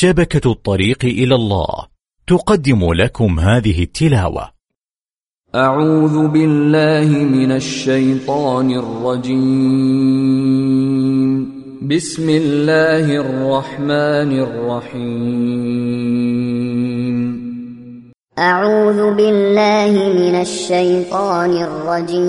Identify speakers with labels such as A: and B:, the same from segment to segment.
A: شبكة الطريق إلى الله. تقدم لكم هذه التلاوة.
B: أعوذ بالله من الشيطان الرجيم. بسم الله الرحمن الرحيم.
C: أعوذ بالله من الشيطان الرجيم.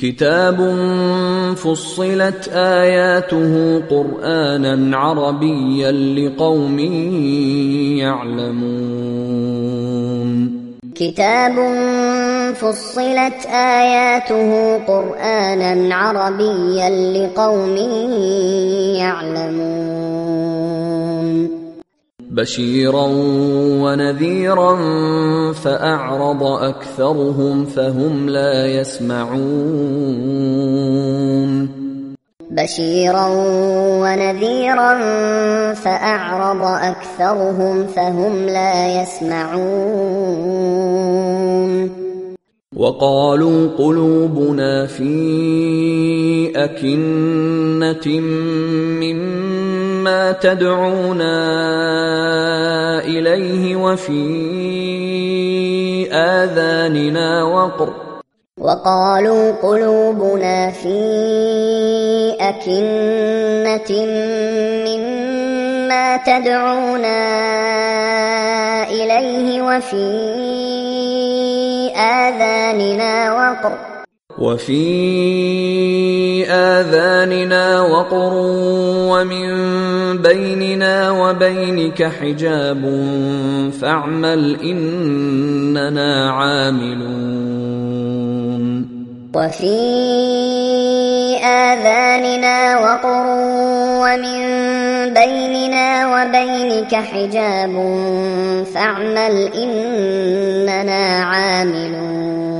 B: كتاب فصلت اياته قرانا عربيا لقوم يعلمون
C: كتاب فصلت آياته قرآنا عربيا لقوم يعلمون
B: بشيرا ونذيرا فأعرض أكثرهم فهم لا يسمعون.
C: بشيرا ونذيرا فأعرض أكثرهم فهم لا يسمعون.
B: وقالوا قلوبنا في أكنة مما تدعونا إليه وفي آذاننا وقر.
C: وقالوا قلوبنا في أكنة مما تدعونا إليه وفي آذاننا وقر.
B: وفي آذاننا وقر ومن بيننا وبينك حجاب فاعمل إننا عاملون.
C: وفي آذاننا وقر ومن بيننا وبينك حجاب فاعمل إننا عاملون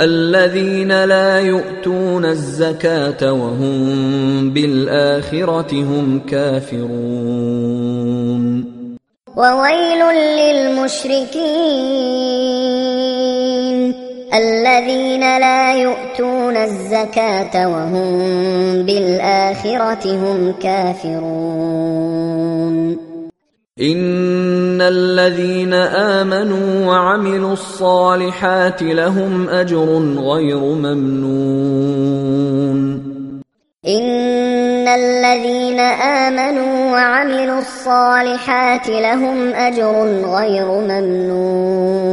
B: الذين لا يؤتون الزكاة وهم بالآخرة هم كافرون.
C: وويل للمشركين الذين لا يؤتون الزكاة وهم بالآخرة هم كافرون.
B: إن الذين آمنوا وعملوا الصالحات لهم أجر غير ممنون.
C: إن الذين آمنوا وعملوا الصالحات لهم أجر غير ممنون.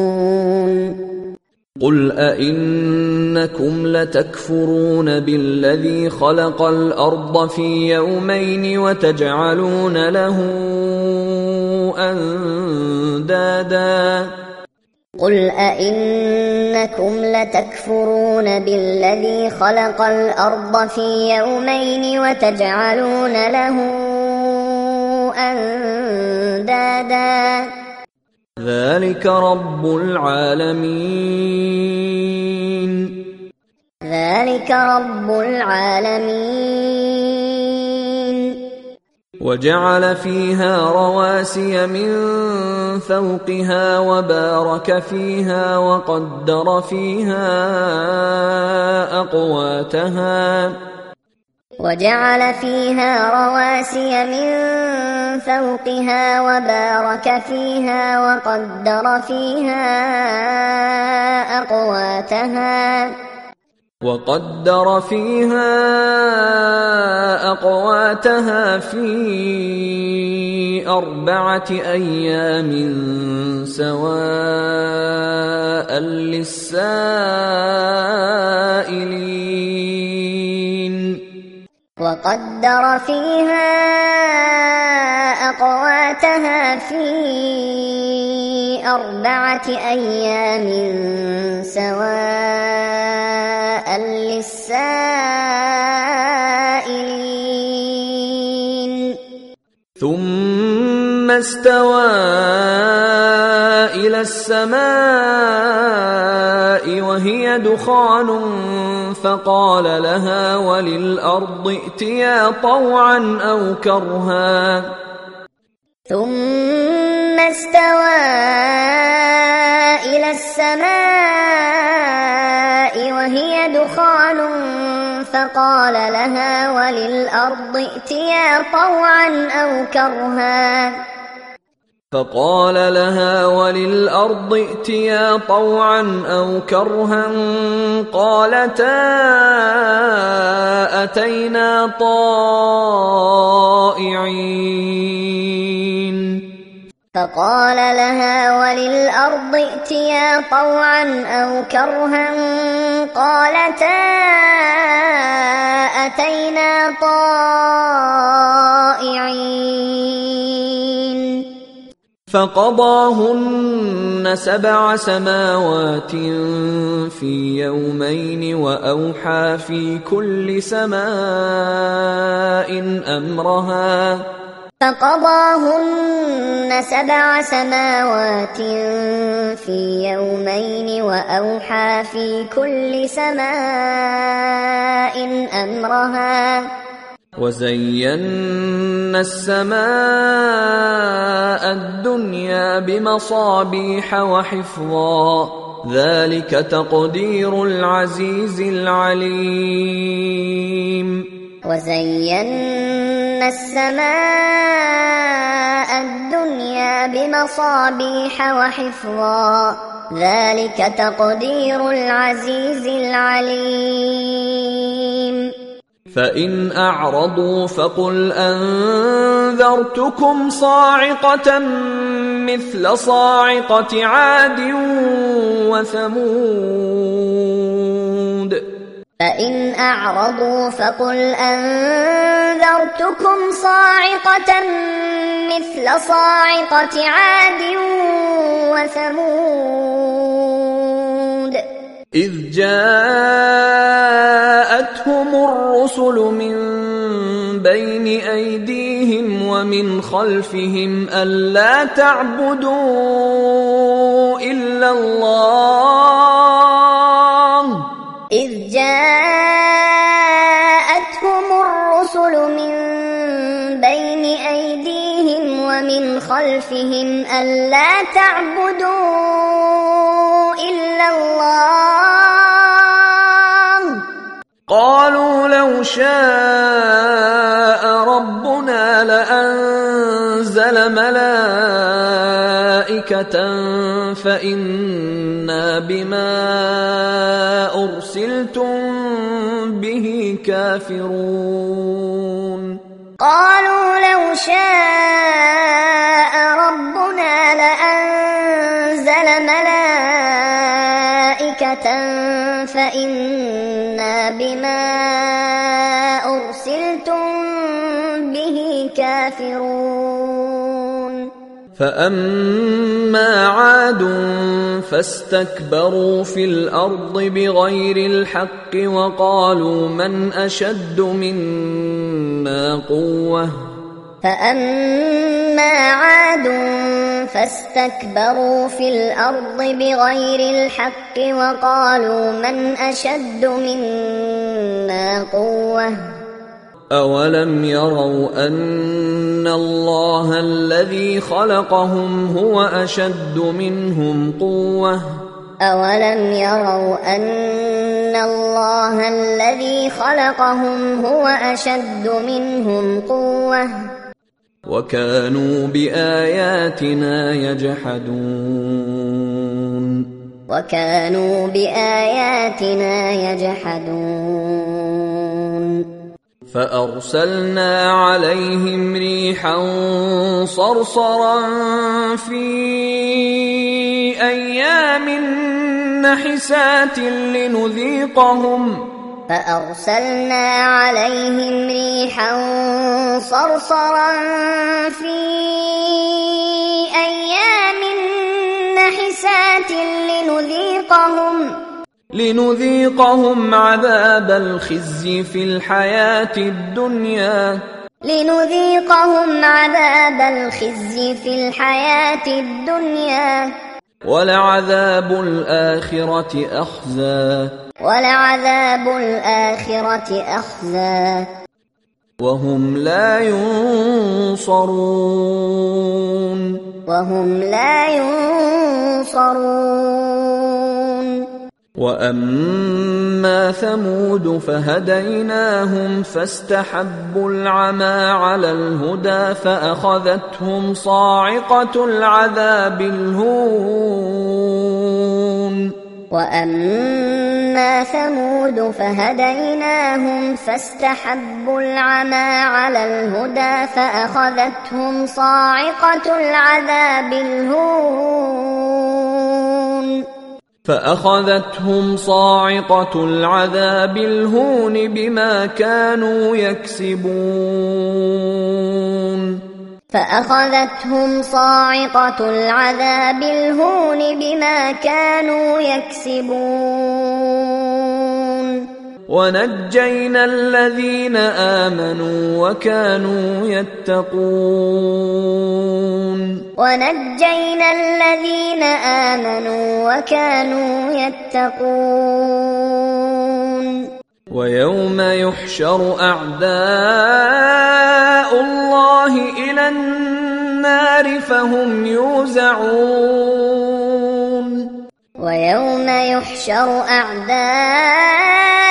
B: قل أئنكم لتكفرون بالذي خلق الأرض في يومين وتجعلون له أندادا
C: قل أئنكم لتكفرون بالذي خلق الأرض في يومين وتجعلون له أندادا
B: ذلك رب العالمين.
C: ذلك رب العالمين.
B: وجعل فيها رواسي من فوقها وبارك فيها وقدر فيها أقواتها.
C: وجعل فيها رواسي من فوقها وبارك فيها وقدر فيها أقواتها.
B: وقدر فيها أقواتها في أربعة أيام سواء للسائلين.
C: وقدر فيها أقواتها في أربعة أيام سواء للسائلين.
B: ثم استوى إلى السماء وهي دخان فقال لها وللأرض ائتيا طوعا أو كرها.
C: ثم استوى إلى السماء وهي دخان فقال لها وللأرض ائتيا طوعا أو كرها.
B: فقال لها وللأرض ائتيا طوعا أو كرها قالتا أتينا طائعين.
C: فقال لها وللأرض ائتيا طوعا أو كرها قالتا أتينا طائعين.
B: فقضاهن سبع سماوات في يومين وأوحى في كل سماء أمرها.
C: فقضاهن سبع سماوات في يومين وأوحى في كل سماء أمرها.
B: وزينا السماء الدنيا بمصابيح وحفظا. ذلك تقدير العزيز العليم.
C: وزينا السماء الدنيا بمصابيح وحفظا. ذلك تقدير العزيز العليم.
B: فإن أعرضوا فقل أنذرتكم صاعقة مثل صاعقة عاد وثمود.
C: فإن أعرضوا فقل أنذرتكم صاعقة مثل صاعقة عاد وثمود.
B: إذ جاءتهم الرسل من بين أيديهم ومن خلفهم ألا تعبدوا إلا الله.
C: إذ جاءتهم الرسل من بين أيديهم ومن خلفهم ألا تعبدوا إلا الله.
B: قالوا لو شاء ربنا لأنزل ملائكة فإنا بما أرسلتم به كافرون.
C: قالوا لو شاء ربنا لأنزل ملائكة فإنا
B: فأما عاد فاستكبروا في الأرض بغير الحق وقالوا من أشد منا قوةً
C: فأما عاد فاستكبروا في الأرض بغير الحق وقالوا من أشد منا قوةً
B: أولم يروا أن الله الذي خلقهم هو أشد منهم قوةً
C: أولم يروا أن الله الذي خلقهم هو أشد منهم قوة
B: وكانوا بآياتنا يجحدون
C: وكانوا بآياتنا يجحدون
B: فأرسلنا عليهم ريحا صرصرا في أيام نحسات لنذيقهم
C: فأرسلنا عليهم ريحا صرصرا في أيام نحسات لنذيقهم
B: لنذيقهم عذاب الخزي في الحياة الدنيا.
C: لنذيقهم عذاب الخزي في الحياة الدنيا.
B: ولعذاب الآخرة أخزى.
C: ولعذاب الآخرة أخزى.
B: وهم لا ينصرون.
C: وهم لا ينصرون.
B: واما ثمود فهديناهم فاستحبوا العمى على الهدى فاخذتهم صاعقه العذاب الهون
C: واما ثمود فهديناهم فاستحبوا العمى على الهدى فاخذتهم صاعقه العذاب الهون
B: فأخذتهم صاعقة العذاب الهون بما كانوا يكسبون.
C: فأخذتهم صاعقة العذاب الهون بما كانوا يكسبون.
B: ونجينا الذين آمنوا وكانوا يتقون.
C: ونجينا الذين آمنوا وكانوا يتقون.
B: ويوم يحشر أعداء الله إلى النار فهم يوزعون.
C: ويوم يحشر أعداء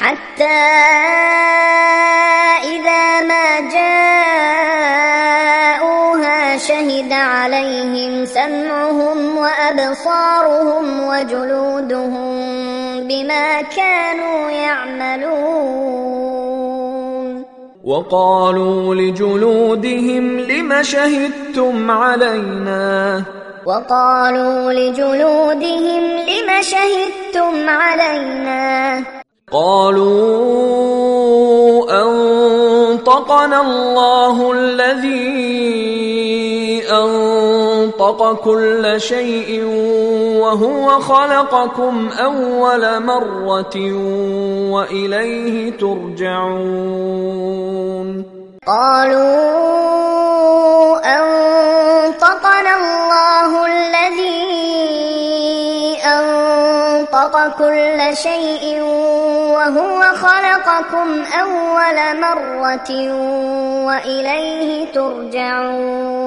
C: حتى إذا ما جاءوها شهد عليهم سمعهم وأبصارهم وجلودهم بما كانوا يعملون.
B: وقالوا لجلودهم لم شهدتم علينا؟
C: وقالوا لجلودهم لم شهدتم علينا؟
B: قالوا أنطقنا الله الذي أنطق كل شيء وهو خلقكم أول مرة وإليه ترجعون.
C: قالوا أنطقنا الله الذي أنطق كل شيء وهو خلقكم أول مرة وإليه ترجعون.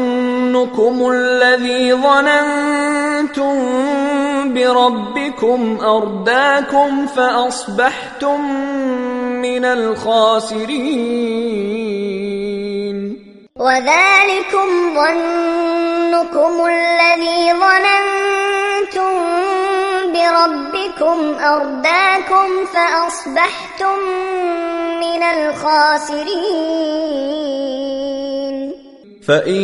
B: ظنكم الذي ظننتم بربكم أرداكم فأصبحتم من الخاسرين
C: وذلكم ظنكم الذي ظننتم بربكم أرداكم فأصبحتم من الخاسرين
B: فإن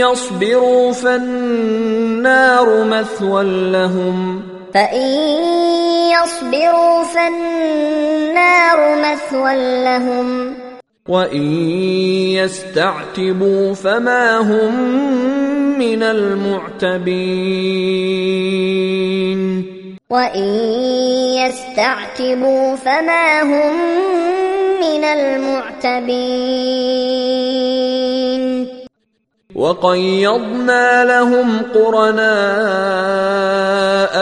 B: يصبروا فالنار مثوى لهم.
C: فإن يصبروا فالنار مثوى لهم.
B: وإن يستعتبوا فما هم من المعتبين.
C: وإن يستعتبوا فما هم من المعتبين.
B: وقيضنا لهم قرناء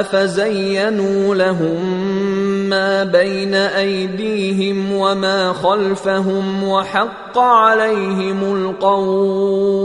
B: فزينوا لهم ما بين أيديهم وما خلفهم وحق عليهم القول.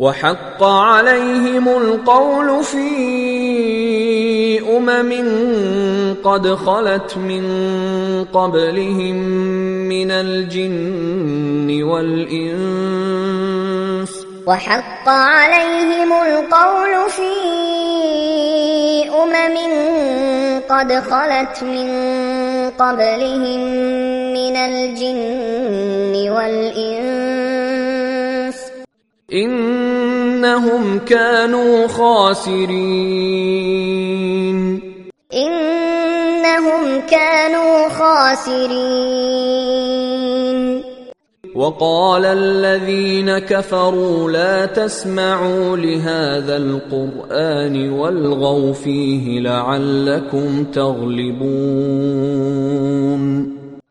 B: وحق عليهم القول في أمم قد خلت من قبلهم من الجن والإنس
C: وحق عليهم القول في أمم قد خلت من قبلهم من الجن والإنس.
B: إنهم كانوا خاسرين.
C: إنهم كانوا خاسرين.
B: وقال الذين كفروا لا تسمعوا لهذا القرآن والغوا فيه لعلكم تغلبون.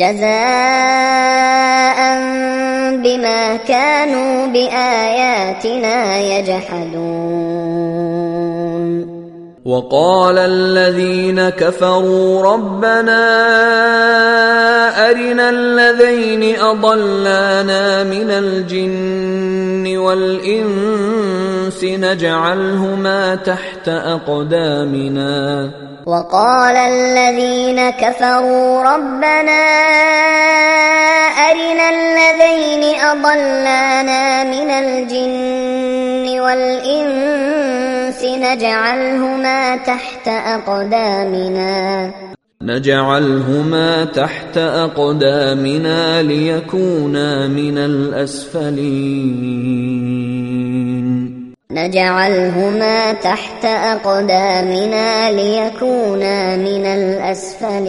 C: جزاء بما كانوا بآياتنا يجحدون.
B: وقال الذين كفروا ربنا أرنا الذين أضلانا من الجن والإنس نجعلهما تحت أقدامنا.
C: وقال الذين كفروا ربنا أرنا الذين أضلانا من الجن والإنس نجعلهما تحت أقدامنا.
B: نجعلهما تحت أقدامنا ليكونا من الأسفلين.
C: نجعلهما تحت أقدامنا ليكونا من الأسفلين.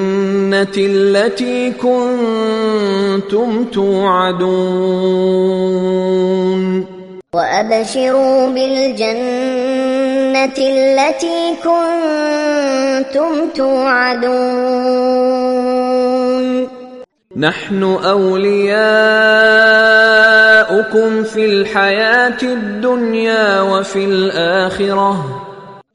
B: بالجنه التي كنتم توعدون.
C: وأبشروا بالجنة التي كنتم توعدون.
B: نحن أولياؤكم في الحياة الدنيا وفي الآخرة.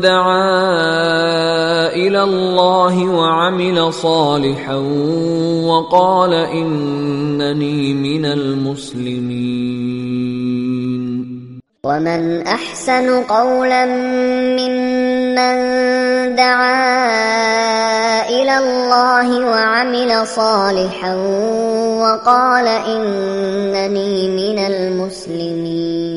B: دعا إلى الله وعمل صالحا وقال انني من المسلمين
C: ومن أحسن قولا ممن دعا إلى الله وعمل صالحا وقال إنني من المسلمين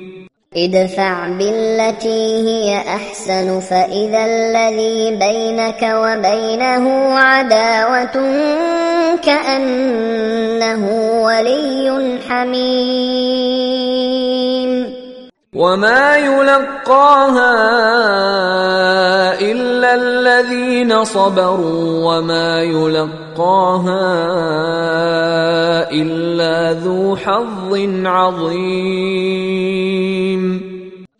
C: ادفع بالتي هي أحسن فإذا الذي بينك وبينه عداوة كأنه ولي حميم.
B: وما يلقاها الا الذين صبروا وما يلقاها الا ذو حظ عظيم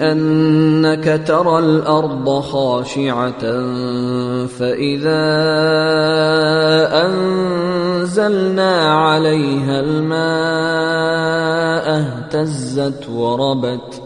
B: أنك ترى الأرض خاشعة فإذا أنزلنا عليها الماء اهتزت وربت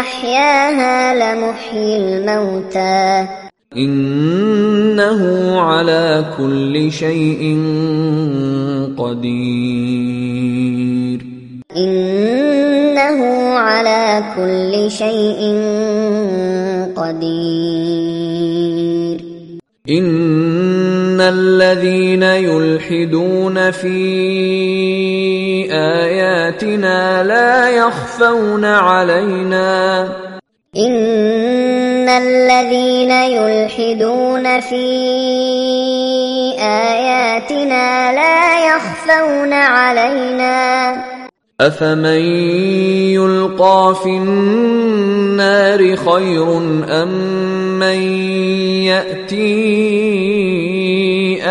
C: أحياها لمحيي الموتى.
B: إنه على كل شيء قدير.
C: إنه على كل شيء قدير.
B: إن الذين يلحدون في آياتنا لا يخفون علينا
C: إن الذين يلحدون في آياتنا لا يخفون علينا
B: أفمن يلقى في النار خير أم من يأتي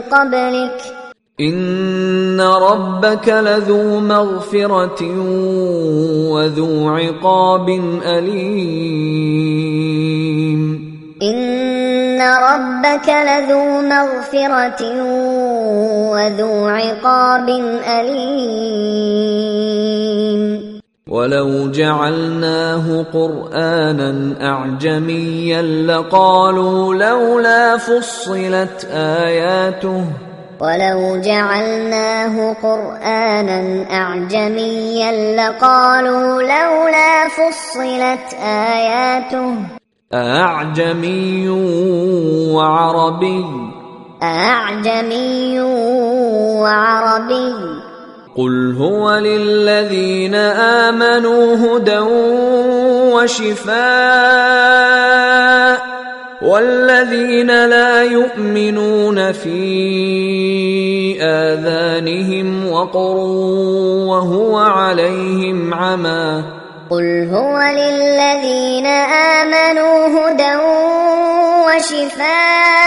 C: قبلك.
B: إن ربك لذو مغفرة وذو عقاب أليم.
C: إن ربك لذو مغفرة وذو عقاب أليم.
B: ولو جعلناه قرانا اعجميا لقالوا لولا فصلت اياته
C: ولو جعلناه قرانا اعجميا لقالوا لولا فصلت اياته
B: اعجمي وعربي
C: اعجمي وعربي
B: قل هو للذين امنوا هدى وشفاء والذين لا يؤمنون في اذانهم وقر وهو عليهم عمى
C: قل هو للذين امنوا هدى وشفاء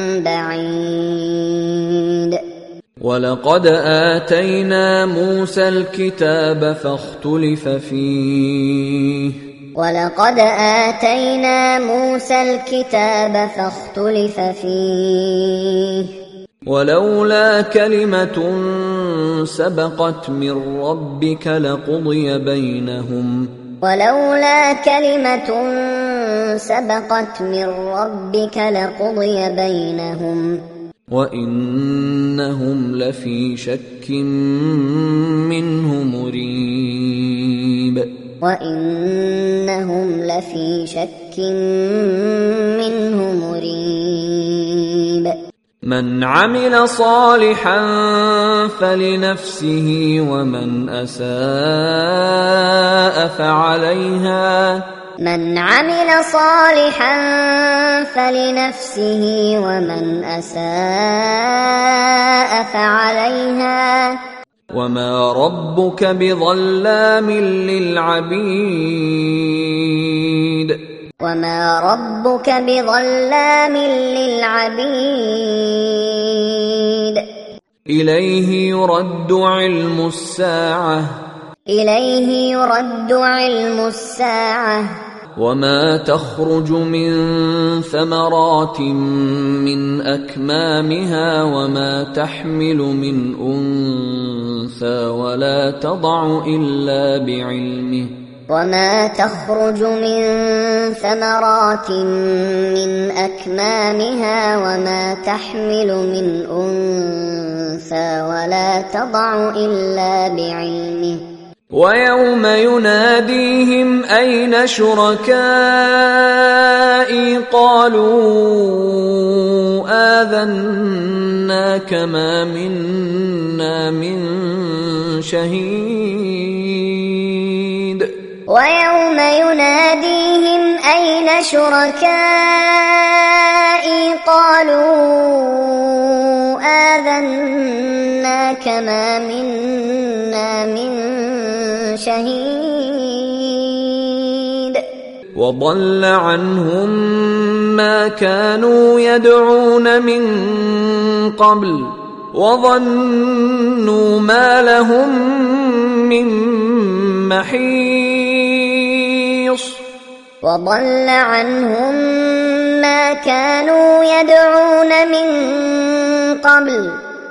B: ولقد آتينا موسى الكتاب فاختلف فيه.
C: ولقد آتينا موسى الكتاب فاختلف فيه.
B: ولولا كلمة سبقت من ربك لقضي بينهم.
C: ولولا كلمة سبقت من ربك لقضي بينهم.
B: وإنهم لفي شك منه مريب.
C: وإنهم لفي شك منه مريب.
B: من عمل صالحا فلنفسه ومن أساء فعليها
C: من عمل صالحا فلنفسه ومن أساء فعليها.
B: وما ربك بظلام للعبيد.
C: وما ربك بظلام للعبيد.
B: اليه يرد علم الساعة.
C: اليه يرد علم الساعة.
B: وما تخرج من ثمرات من اكمامها وما تحمل من انثى ولا تضع الا بعلمه
C: وما تخرج من ثمرات من اكمامها وما تحمل من انثى ولا تضع الا بعلمه
B: ويوم يناديهم أين شركائي؟ قالوا اذناك ما منا من شهيد.
C: ويوم يناديهم أين شركائي؟ قالوا آذناك ما منا من شهيد.
B: وضل عنهم ما كانوا يدعون من قبل وظنوا ما لهم من محيص.
C: وضل عنهم ما كانوا يدعون من قبل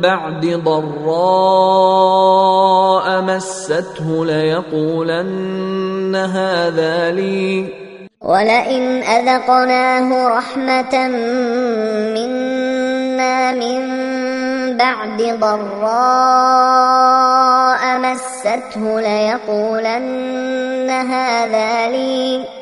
B: بعد ضراء مسته ليقولن هذا لي.
C: ولئن أذقناه رحمة منا من بعد ضراء مسته ليقولن هذا لي.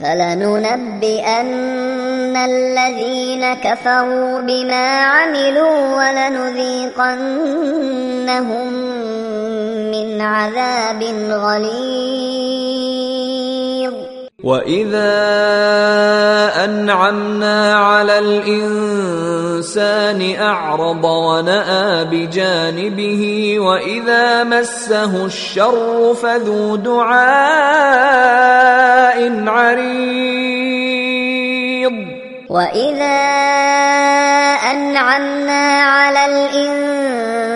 C: فلننبئن الذين كفروا بما عملوا ولنذيقنهم من عذاب غليظ
B: واذا انعمنا على الانسان اعرض وناى بجانبه واذا مسه الشر فذو دعاء عريض
C: واذا انعمنا على الانسان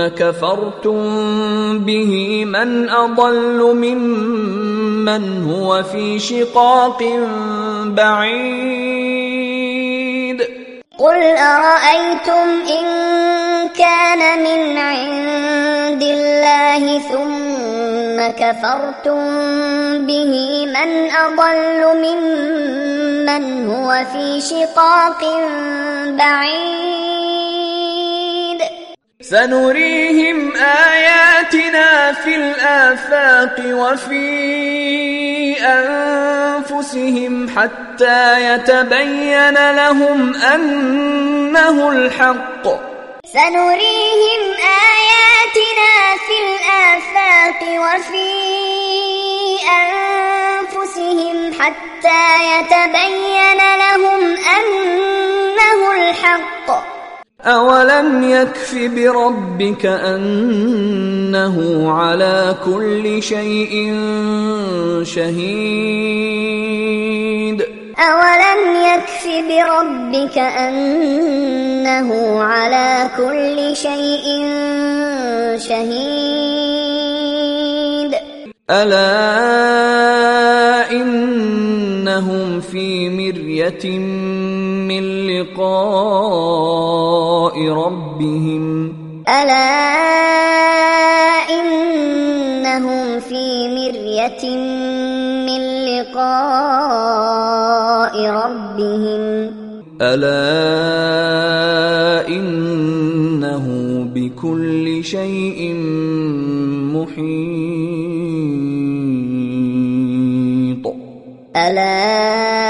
B: ثم كفرتم به من أضل ممن هو في شقاق بعيد.
C: قل أرأيتم إن كان من عند الله ثم كفرتم به من أضل ممن هو في شقاق بعيد.
B: سنريهم آياتنا في الآفاق وفي أنفسهم حتى يتبين لهم أنه الحق.
C: سنريهم آياتنا في الآفاق وفي أنفسهم حتى يتبين لهم الحق
B: اولم يكف بربك انه على كل شيء شهيد
C: أولم يكف بربك أنه على كل شيء شهيد
B: الا انهم في مرية من لقاء ربهم.
C: ألا إنهم في مرية من لقاء ربهم.
B: ألا إنه بكل شيء محيط.
C: ألا